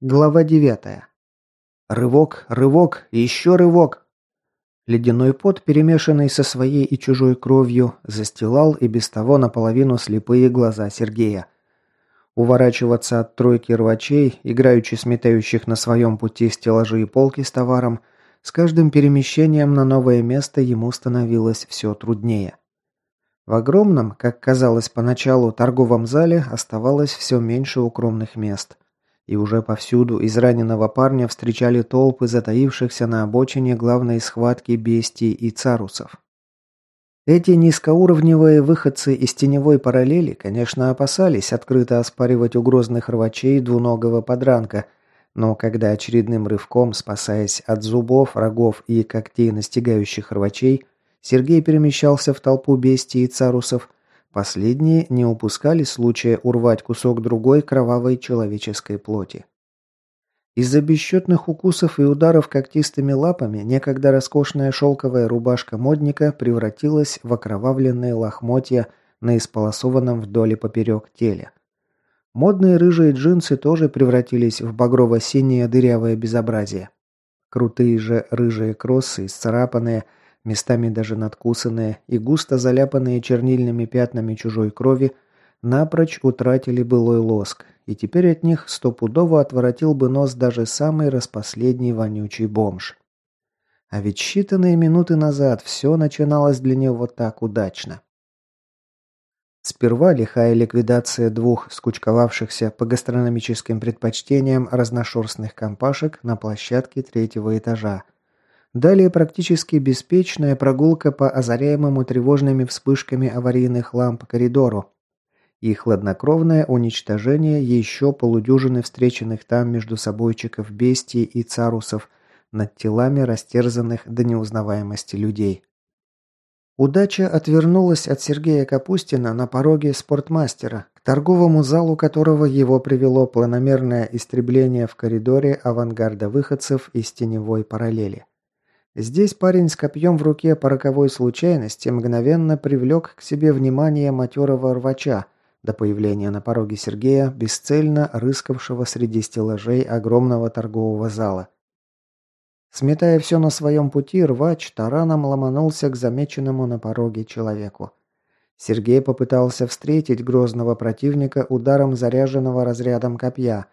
Глава девятая. Рывок, рывок, еще рывок. Ледяной пот, перемешанный со своей и чужой кровью, застилал и без того наполовину слепые глаза Сергея. Уворачиваться от тройки рвачей, играючи сметающих на своем пути стеллажи и полки с товаром, с каждым перемещением на новое место ему становилось все труднее. В огромном, как казалось поначалу, торговом зале оставалось все меньше укромных мест – и уже повсюду из раненого парня встречали толпы затаившихся на обочине главной схватки бестий и царусов. Эти низкоуровневые выходцы из теневой параллели, конечно, опасались открыто оспаривать у грозных рвачей двуногого подранка, но когда очередным рывком, спасаясь от зубов, рогов и когтей настигающих рвачей, Сергей перемещался в толпу бестий и царусов, Последние не упускали случая урвать кусок другой кровавой человеческой плоти. Из-за бесчетных укусов и ударов когтистыми лапами некогда роскошная шелковая рубашка модника превратилась в окровавленные лохмотья на исполосованном вдоль и поперек теле. Модные рыжие джинсы тоже превратились в багрово-синее дырявое безобразие. Крутые же рыжие кроссы, исцарапанные – местами даже надкусанные и густо заляпанные чернильными пятнами чужой крови, напрочь утратили былой лоск, и теперь от них стопудово отворотил бы нос даже самый распоследний вонючий бомж. А ведь считанные минуты назад все начиналось для него так удачно. Сперва лихая ликвидация двух скучковавшихся по гастрономическим предпочтениям разношерстных компашек на площадке третьего этажа – Далее практически беспечная прогулка по озаряемому тревожными вспышками аварийных ламп коридору. И хладнокровное уничтожение еще полудюжины встреченных там между собойчиков бестий и царусов над телами растерзанных до неузнаваемости людей. Удача отвернулась от Сергея Капустина на пороге спортмастера, к торговому залу которого его привело планомерное истребление в коридоре авангарда выходцев из теневой параллели. Здесь парень с копьем в руке по роковой случайности мгновенно привлек к себе внимание матерого рвача, до появления на пороге Сергея, бесцельно рыскавшего среди стеллажей огромного торгового зала. Сметая все на своем пути, рвач тараном ломанулся к замеченному на пороге человеку. Сергей попытался встретить грозного противника ударом заряженного разрядом копья,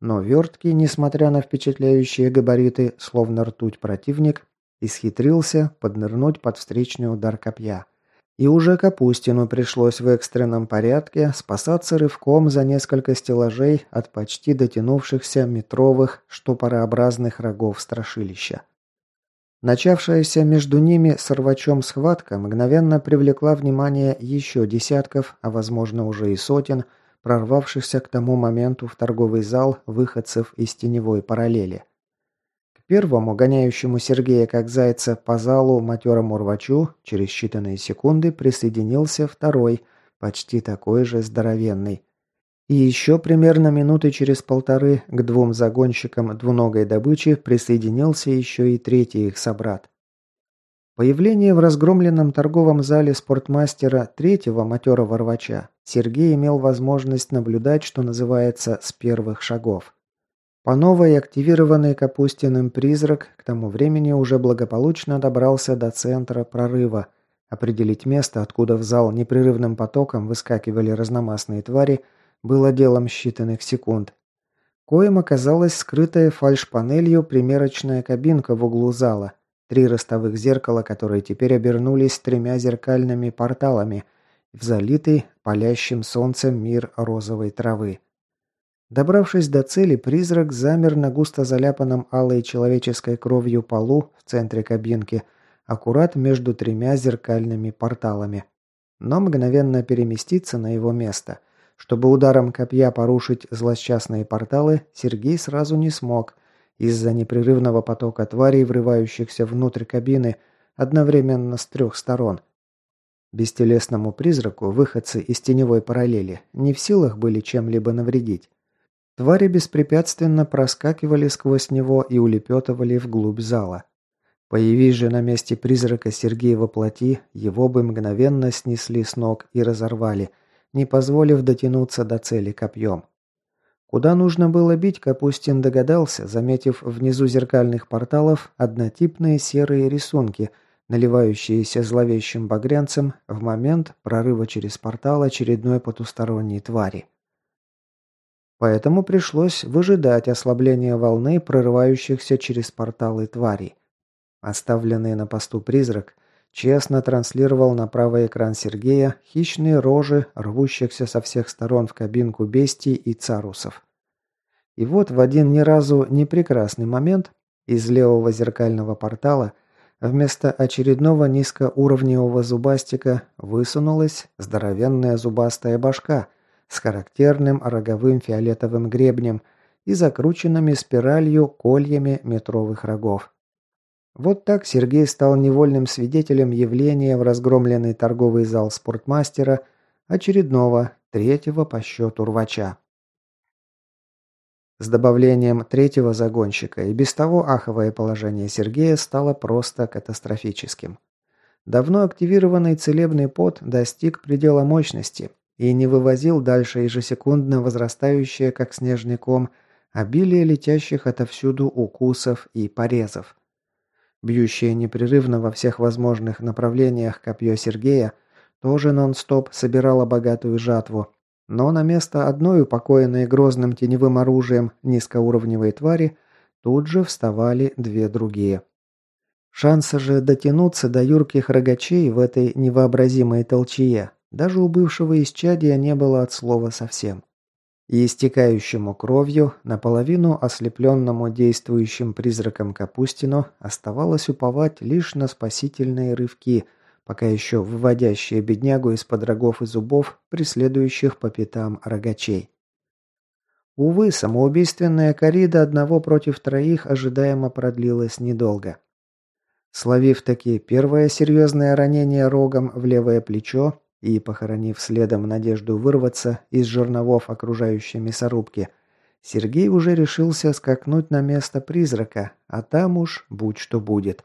но верткий, несмотря на впечатляющие габариты, словно ртуть противник, Исхитрился поднырнуть под встречный удар копья. И уже Капустину пришлось в экстренном порядке спасаться рывком за несколько стеллажей от почти дотянувшихся метровых штопорообразных рогов страшилища. Начавшаяся между ними с рвачом схватка мгновенно привлекла внимание еще десятков, а возможно уже и сотен, прорвавшихся к тому моменту в торговый зал выходцев из теневой параллели. Первому, гоняющему Сергея как зайца по залу матерому рвачу, через считанные секунды присоединился второй, почти такой же здоровенный. И еще примерно минуты через полторы к двум загонщикам двуногой добычи присоединился еще и третий их собрат. Появление в разгромленном торговом зале спортмастера третьего матерого рвача Сергей имел возможность наблюдать, что называется, с первых шагов. По новой активированный Капустиным призрак к тому времени уже благополучно добрался до центра прорыва. Определить место, откуда в зал непрерывным потоком выскакивали разномастные твари, было делом считанных секунд. Коем оказалась скрытая фальшпанелью примерочная кабинка в углу зала, три ростовых зеркала, которые теперь обернулись тремя зеркальными порталами в залитый палящим солнцем мир розовой травы. Добравшись до цели, призрак замер на густо заляпанном алой человеческой кровью полу в центре кабинки, аккурат между тремя зеркальными порталами. Но мгновенно переместиться на его место. Чтобы ударом копья порушить злосчастные порталы, Сергей сразу не смог, из-за непрерывного потока тварей, врывающихся внутрь кабины, одновременно с трех сторон. Бестелесному призраку выходцы из теневой параллели не в силах были чем-либо навредить. Твари беспрепятственно проскакивали сквозь него и улепетывали вглубь зала. Появись же на месте призрака Сергея во плоти, его бы мгновенно снесли с ног и разорвали, не позволив дотянуться до цели копьем. Куда нужно было бить, Капустин догадался, заметив внизу зеркальных порталов однотипные серые рисунки, наливающиеся зловещим багрянцем в момент прорыва через портал очередной потусторонней твари. Поэтому пришлось выжидать ослабления волны прорывающихся через порталы тварей. Оставленный на посту призрак честно транслировал на правый экран Сергея хищные рожи, рвущихся со всех сторон в кабинку бестий и царусов. И вот в один ни разу не прекрасный момент из левого зеркального портала вместо очередного низкоуровневого зубастика высунулась здоровенная зубастая башка с характерным роговым фиолетовым гребнем и закрученными спиралью кольями метровых рогов. Вот так Сергей стал невольным свидетелем явления в разгромленный торговый зал спортмастера очередного, третьего по счету рвача. С добавлением третьего загонщика и без того аховое положение Сергея стало просто катастрофическим. Давно активированный целебный пот достиг предела мощности и не вывозил дальше ежесекундно возрастающее, как снежный ком, обилие летящих отовсюду укусов и порезов. Бьющее непрерывно во всех возможных направлениях копье Сергея тоже нон-стоп собирало богатую жатву, но на место одной упокоенной грозным теневым оружием низкоуровневой твари тут же вставали две другие. Шанса же дотянуться до юрких рогачей в этой невообразимой толчье даже у бывшего исчадия не было от слова совсем и истекающему кровью, наполовину ослепленному действующим призраком Капустину, оставалось уповать лишь на спасительные рывки, пока еще выводящие беднягу из-под рогов и зубов, преследующих по пятам рогачей. Увы, самоубийственная корида одного против троих ожидаемо продлилась недолго. Словив таки первое серьезное ранение рогом в левое плечо, и, похоронив следом надежду вырваться из жерновов окружающей мясорубки, Сергей уже решился скакнуть на место призрака, а там уж будь что будет.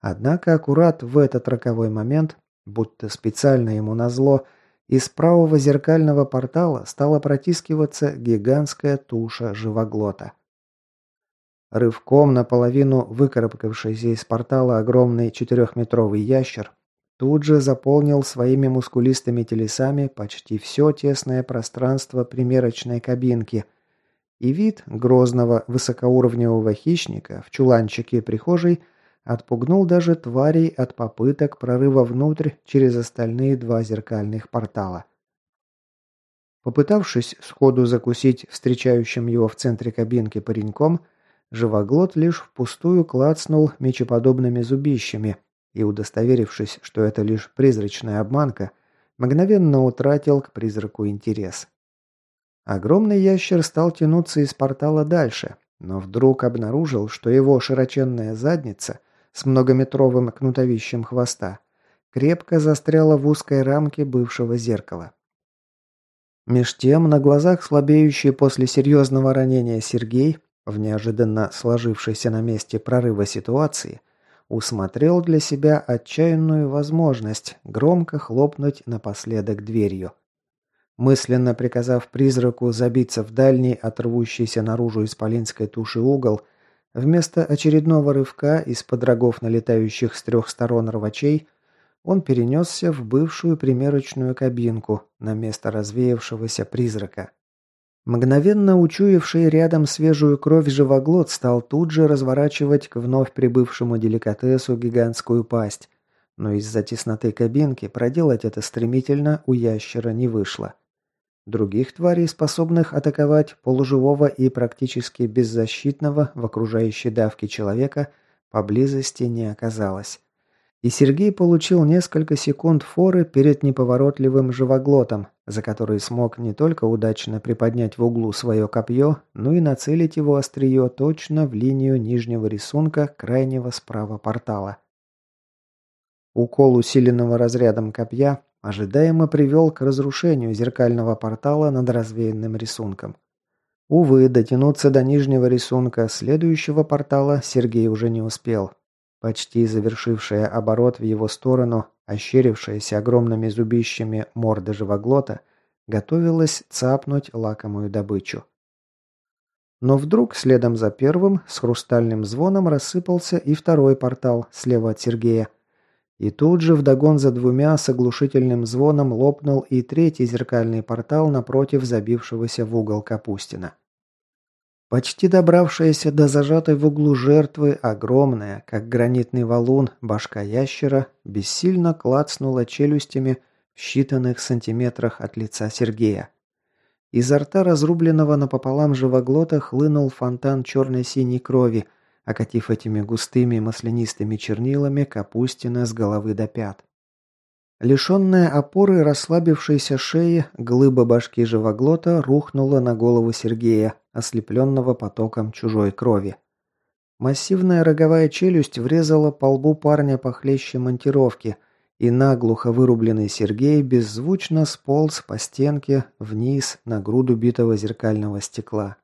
Однако аккурат в этот роковой момент, будто специально ему назло, из правого зеркального портала стала протискиваться гигантская туша живоглота. Рывком наполовину выкарабкавшийся из портала огромный четырехметровый ящер тут же заполнил своими мускулистыми телесами почти все тесное пространство примерочной кабинки, и вид грозного высокоуровневого хищника в чуланчике прихожей отпугнул даже тварей от попыток прорыва внутрь через остальные два зеркальных портала. Попытавшись сходу закусить встречающим его в центре кабинки пареньком, живоглот лишь впустую клацнул мечеподобными зубищами – и, удостоверившись, что это лишь призрачная обманка, мгновенно утратил к призраку интерес. Огромный ящер стал тянуться из портала дальше, но вдруг обнаружил, что его широченная задница с многометровым кнутовищем хвоста крепко застряла в узкой рамке бывшего зеркала. Меж тем, на глазах слабеющий после серьезного ранения Сергей, в неожиданно сложившейся на месте прорыва ситуации, усмотрел для себя отчаянную возможность громко хлопнуть напоследок дверью. Мысленно приказав призраку забиться в дальний, отрвущийся наружу исполинской туши угол, вместо очередного рывка из-под рогов налетающих с трех сторон рвачей, он перенесся в бывшую примерочную кабинку на место развеявшегося призрака. Мгновенно учуявший рядом свежую кровь живоглот стал тут же разворачивать к вновь прибывшему деликатесу гигантскую пасть. Но из-за тесноты кабинки проделать это стремительно у ящера не вышло. Других тварей, способных атаковать полуживого и практически беззащитного в окружающей давке человека, поблизости не оказалось. И Сергей получил несколько секунд форы перед неповоротливым живоглотом, за который смог не только удачно приподнять в углу свое копье, но и нацелить его острие точно в линию нижнего рисунка крайнего справа портала. Укол усиленного разрядом копья ожидаемо привел к разрушению зеркального портала над развеянным рисунком. Увы, дотянуться до нижнего рисунка следующего портала Сергей уже не успел, Почти завершившая оборот в его сторону, ощерившаяся огромными зубищами морда живоглота, готовилась цапнуть лакомую добычу. Но вдруг, следом за первым, с хрустальным звоном рассыпался и второй портал слева от Сергея. И тут же вдогон за двумя с оглушительным звоном лопнул и третий зеркальный портал напротив забившегося в угол Капустина. Почти добравшаяся до зажатой в углу жертвы, огромная, как гранитный валун, башка ящера, бессильно клацнула челюстями в считанных сантиметрах от лица Сергея. Изо рта разрубленного напополам живоглота хлынул фонтан черно-синей крови, окатив этими густыми маслянистыми чернилами Капустина с головы до пят. Лишенная опоры расслабившейся шеи, глыба башки живоглота рухнула на голову Сергея, ослепленного потоком чужой крови. Массивная роговая челюсть врезала по лбу парня похлеще монтировки, и наглухо вырубленный Сергей беззвучно сполз по стенке вниз на груду битого зеркального стекла.